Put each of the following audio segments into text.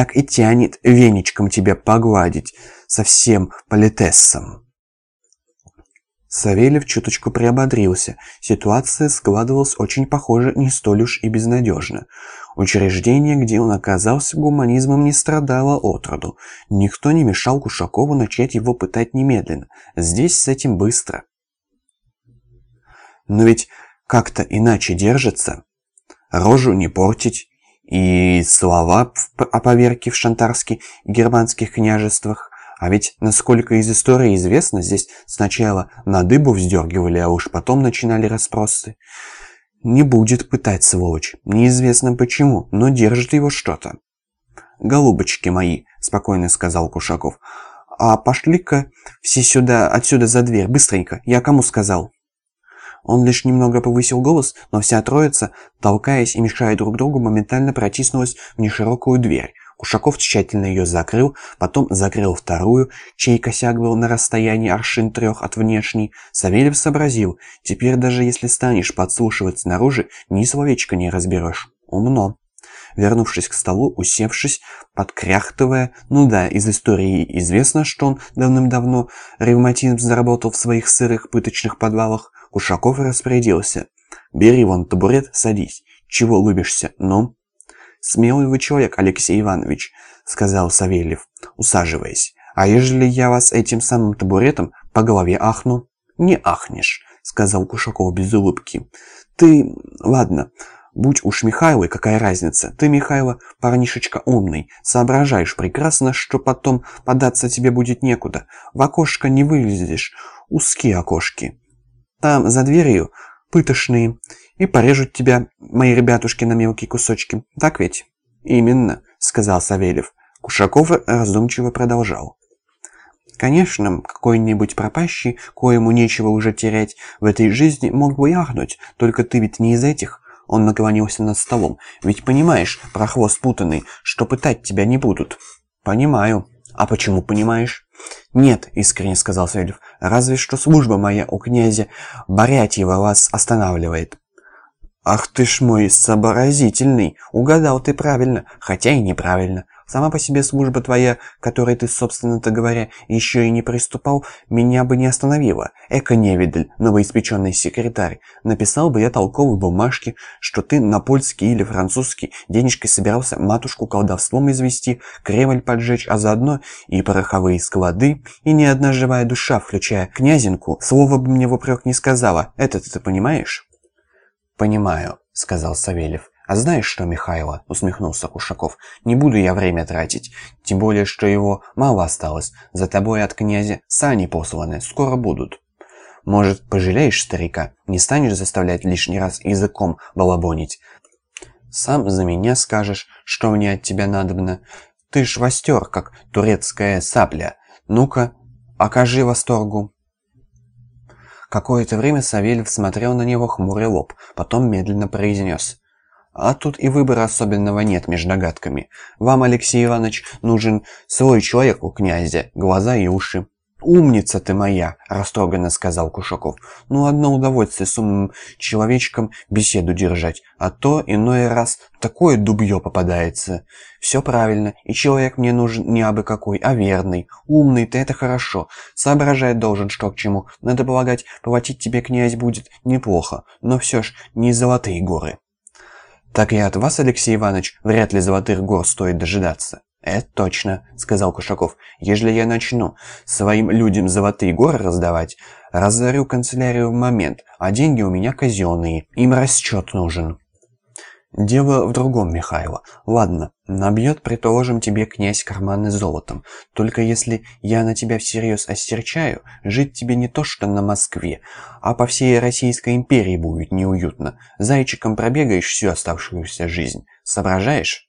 так и тянет веничком тебя погладить со всем политессом. Савельев чуточку приободрился. Ситуация складывалась очень похоже не столь уж и безнадежно. Учреждение, где он оказался, гуманизмом не страдало отроду. Никто не мешал Кушакову начать его пытать немедленно. Здесь с этим быстро. Но ведь как-то иначе держится. Рожу не портить. И слова о поверке в шантарских и германских княжествах. А ведь, насколько из истории известно, здесь сначала на дыбу вздергивали, а уж потом начинали расспросы. Не будет пытать, сволочь. Неизвестно почему, но держит его что-то. «Голубочки мои», — спокойно сказал Кушаков, — «а пошли-ка все сюда, отсюда за дверь, быстренько. Я кому сказал?» Он лишь немного повысил голос, но вся троица, толкаясь и мешая друг другу, моментально протиснулась в неширокую дверь. Кушаков тщательно ее закрыл, потом закрыл вторую, чей косяк был на расстоянии аршин трех от внешней. Савельев сообразил, теперь даже если станешь подслушивать снаружи, ни словечко не разберешь. Умно. Вернувшись к столу, усевшись, подкряхтывая, ну да, из истории известно, что он давным-давно ревматизм заработал в своих сырых пыточных подвалах, Кушаков распорядился. «Бери вон табурет, садись. Чего улыбишься, ну?» «Смелый вы человек, Алексей Иванович», — сказал Савельев, усаживаясь. «А ежели я вас этим самым табуретом по голове ахну?» «Не ахнешь», — сказал Кушаков без улыбки. «Ты... ладно, будь уж Михайлой, какая разница? Ты, Михайло, парнишечка умный, соображаешь прекрасно, что потом податься тебе будет некуда. В окошко не вылезешь, узкие окошки. Там, за дверью, пытошные, и порежут тебя, мои ребятушки, на мелкие кусочки. Так ведь?» «Именно», — сказал Савельев. Кушаков раздумчиво продолжал. Конечно, какой-нибудь пропащий, коему нечего уже терять в этой жизни, мог бы яхнуть, только ты ведь не из этих. Он наклонился над столом. Ведь понимаешь, прохвост путанный, что пытать тебя не будут. Понимаю. А почему понимаешь? Нет, искренне сказал Савельев. Разве что служба моя у князя Борятьева вас останавливает. «Ах ты ж мой сообразительный! Угадал ты правильно, хотя и неправильно. Сама по себе служба твоя, которой ты, собственно-то говоря, еще и не приступал, меня бы не остановила. Эко-невидаль, новоиспеченный секретарь. Написал бы я толковые бумажки, что ты на польский или французский денежкой собирался матушку колдовством извести, Кремль поджечь, а заодно и пороховые склады, и ни одна живая душа, включая князинку, слова бы мне в упрек не сказала. Это ты понимаешь?» «Понимаю», — сказал Савельев. «А знаешь что, Михайло?» — усмехнулся Кушаков. «Не буду я время тратить. Тем более, что его мало осталось. За тобой от князя сани посланы. Скоро будут». «Может, пожалеешь старика? Не станешь заставлять лишний раз языком балабонить? Сам за меня скажешь, что мне от тебя надобно. Ты ж востер, как турецкая сапля. Ну-ка, окажи восторгу». Какое-то время Савельев смотрел на него хмурый лоб, потом медленно произнес. «А тут и выбора особенного нет между догадками. Вам, Алексей Иванович, нужен свой человек у князя, глаза и уши. «Умница ты моя!» – растроганно сказал Кушаков. «Ну, одно удовольствие с умным человечком беседу держать, а то иной раз такое дубье попадается. Все правильно, и человек мне нужен не абы какой, а верный. Умный ты – это хорошо. Соображать должен, что к чему. Надо полагать, платить тебе князь будет неплохо, но все ж не золотые горы». «Так и от вас, Алексей Иванович, вряд ли золотых гор стоит дожидаться». «Это точно», — сказал Кушаков. «Ежели я начну своим людям золотые горы раздавать, разорю канцелярию в момент, а деньги у меня казенные, им расчет нужен». «Дело в другом, Михайло. Ладно, набьет, предположим, тебе князь карманы золотом. Только если я на тебя всерьез остерчаю, жить тебе не то что на Москве, а по всей Российской империи будет неуютно. Зайчиком пробегаешь всю оставшуюся жизнь. Соображаешь?»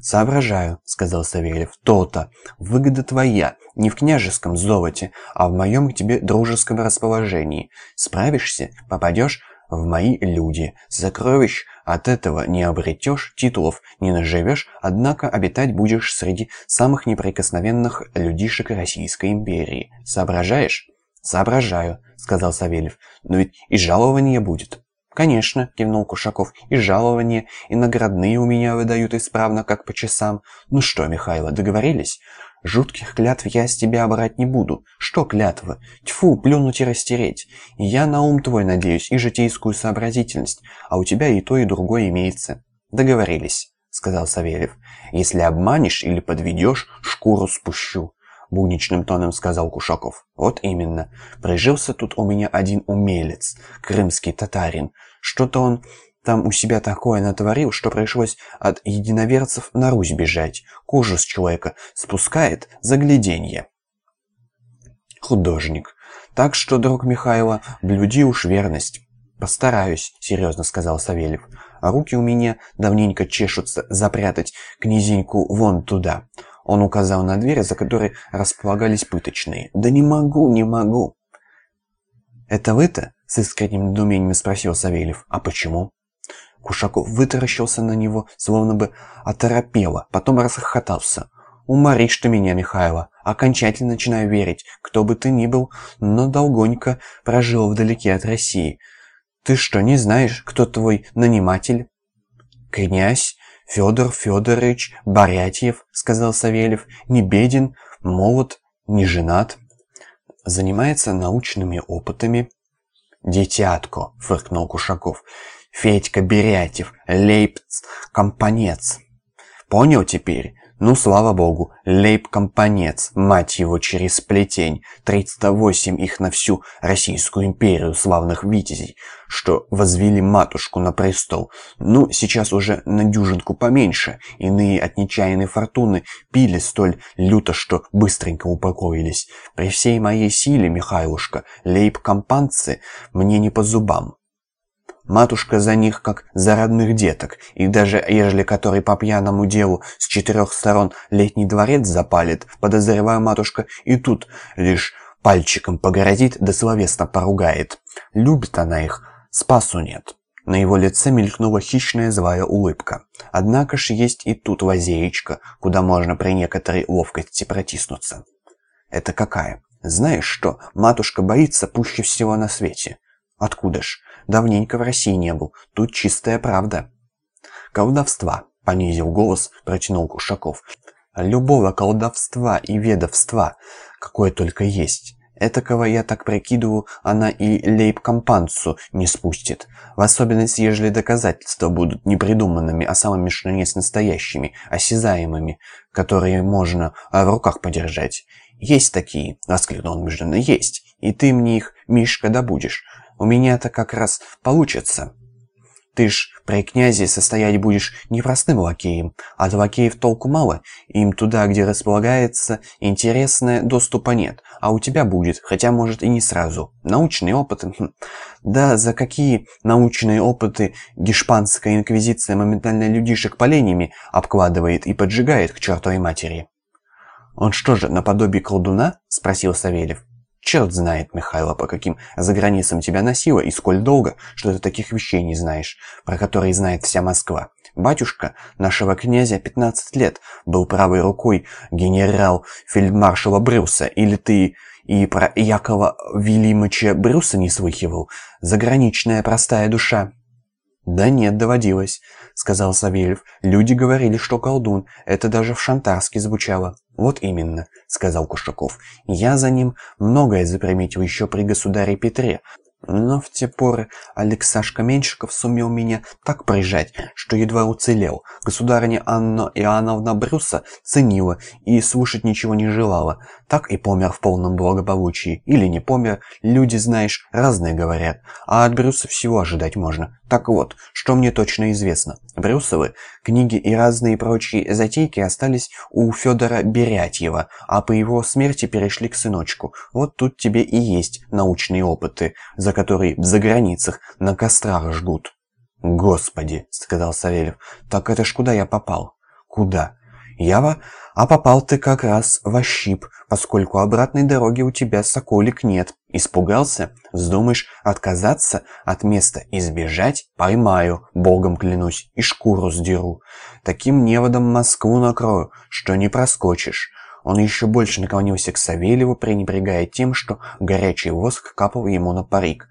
«Соображаю», — сказал Савельев. «То-то. Выгода твоя. Не в княжеском золоте, а в моем к тебе дружеском расположении. Справишься, попадешь в мои люди. Сокровищ от этого не обретешь, титулов не наживешь, однако обитать будешь среди самых неприкосновенных людишек Российской империи. Соображаешь?» «Соображаю», — сказал Савельев. «Но ведь и жалование будет». «Конечно», — кивнул Кушаков, — «и жалования, и наградные у меня выдают исправно, как по часам. Ну что, Михайло, договорились?» «Жутких клятв я с тебя брать не буду. Что клятвы? Тьфу, плюнуть и растереть. Я на ум твой надеюсь и житейскую сообразительность, а у тебя и то, и другое имеется». «Договорились», — сказал Савельев. «Если обманешь или подведешь, шкуру спущу». — будничным тоном сказал Кушаков. «Вот именно. Прижился тут у меня один умелец, крымский татарин. Что-то он там у себя такое натворил, что пришлось от единоверцев на Русь бежать. Кожу с человека спускает загляденье». «Художник. Так что, друг Михайло, блюди уж верность». «Постараюсь», — серьезно сказал Савельев. «А руки у меня давненько чешутся запрятать князеньку вон туда. Он указал на дверь, за которой располагались пыточные. «Да не могу, не могу!» «Это вы-то?» — с искренним недоумением спросил Савельев. «А почему?» Кушаков вытаращился на него, словно бы оторопело, потом расхохотался. «Уморишь ты меня, Михайло. Окончательно начинаю верить. Кто бы ты ни был, но долгонько прожил вдалеке от России. Ты что, не знаешь, кто твой наниматель?» «Князь «Федор Федорович Борятьев», — сказал Савельев, — «не беден, молод, не женат, занимается научными опытами». «Детятко», — фыркнул Кушаков, — «Федька Берятьев, Лейпц, компанец». «Понял теперь? Ну, слава богу, лейб-компанец, мать его, через плетень, 308 их на всю Российскую империю славных витязей, что возвели матушку на престол. Ну, сейчас уже на дюжинку поменьше, иные от нечаянной фортуны пили столь люто, что быстренько упокоились. При всей моей силе, Михайлушка, лейб-компанцы мне не по зубам. Матушка за них, как за родных деток, и даже ежели который по пьяному делу с четырех сторон летний дворец запалит, подозреваю, матушка и тут лишь пальчиком погородит да словесно поругает. Любит она их, спасу нет. На его лице мелькнула хищная злая улыбка. Однако ж есть и тут лазеечка, куда можно при некоторой ловкости протиснуться. Это какая? Знаешь что, матушка боится пуще всего на свете. Откуда ж? Давненько в России не был. Тут чистая правда. Колдовства, понизил голос, протянул Кушаков. Любого колдовства и ведовства, какое только есть. Этакого, я так прикидываю, она и лейб-компанцу не спустит. В особенности, ежели доказательства будут не придуманными, а самыми что не с настоящими, осязаемыми, которые можно в руках подержать. «Есть такие», — воскликнул он между «есть, и ты мне их, Мишка, добудешь. У меня-то как раз получится. Ты ж при князе состоять будешь не простым лакеем, а от лакеев толку мало, им туда, где располагается интересное, доступа нет, а у тебя будет, хотя может и не сразу. Научные опыты? Хм. Да за какие научные опыты гешпанская инквизиция моментально людишек поленями обкладывает и поджигает к чертовой матери? «Он что же, наподобие колдуна?» – спросил Савельев. Черт знает, Михайло, по каким заграницам тебя носило и сколь долго, что ты таких вещей не знаешь, про которые знает вся Москва. Батюшка нашего князя 15 лет был правой рукой генерал-фельдмаршала Брюса, или ты и про Якова Велимыча Брюса не слыхивал? Заграничная простая душа. «Да нет, доводилось», — сказал Савельев. «Люди говорили, что колдун. Это даже в Шантарске звучало». «Вот именно», — сказал Кушаков. «Я за ним многое заприметил еще при государе Петре, но в те поры Алексашка Меньшиков сумел меня так прижать, что едва уцелел. Государыня Анна Иоанновна Брюса ценила и слушать ничего не желала. Так и помер в полном благополучии. Или не помер, люди, знаешь, разные говорят. А от Брюса всего ожидать можно. Так вот, что мне точно известно. Брюсовы, книги и разные прочие затейки остались у Федора Берятьева, а по его смерти перешли к сыночку. Вот тут тебе и есть научные опыты, за которые в заграницах на кострах жгут. «Господи!» — сказал Савельев. «Так это ж куда я попал?» «Куда?» «Я а попал ты как раз в ощип, поскольку обратной дороги у тебя, соколик, нет. Испугался? Вздумаешь отказаться от места и сбежать? Поймаю, богом клянусь, и шкуру сдеру. Таким неводом Москву накрою, что не проскочишь». Он еще больше наклонился к Савельеву, пренебрегая тем, что горячий воск капал ему на парик.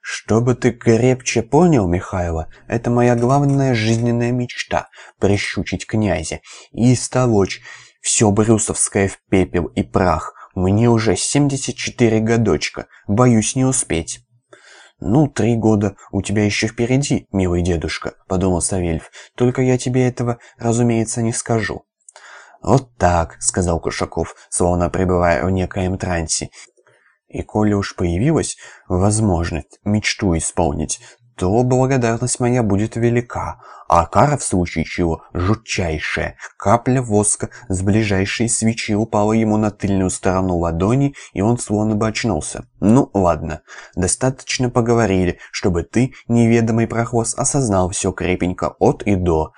Чтобы ты крепче понял, Михайло, это моя главная жизненная мечта — прищучить князя и истолочь все брюсовское в пепел и прах. Мне уже 74 годочка, боюсь не успеть. «Ну, три года у тебя еще впереди, милый дедушка», — подумал Савельев. «Только я тебе этого, разумеется, не скажу». «Вот так», — сказал Кушаков, словно пребывая в некоем трансе. И коли уж появилась возможность мечту исполнить, то благодарность моя будет велика, а кара в случае чего жутчайшая. Капля воска с ближайшей свечи упала ему на тыльную сторону ладони, и он словно бы очнулся. Ну, ладно, достаточно поговорили, чтобы ты, неведомый прохвост, осознал все крепенько от и до.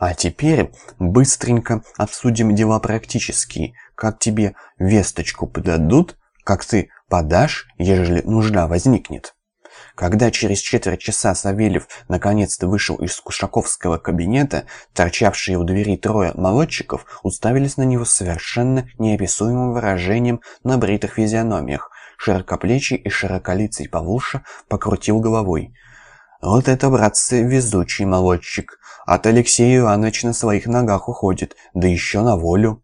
А теперь быстренько обсудим дела практические. Как тебе весточку подадут, как ты подашь, ежели нужда возникнет. Когда через четверть часа Савельев наконец-то вышел из Кушаковского кабинета, торчавшие у двери трое молодчиков уставились на него совершенно неописуемым выражением на бритых физиономиях. Широкоплечий и широколицый Павлуша покрутил головой. «Вот это, братцы, везучий молодчик. От Алексея Ивановича на своих ногах уходит, да еще на волю».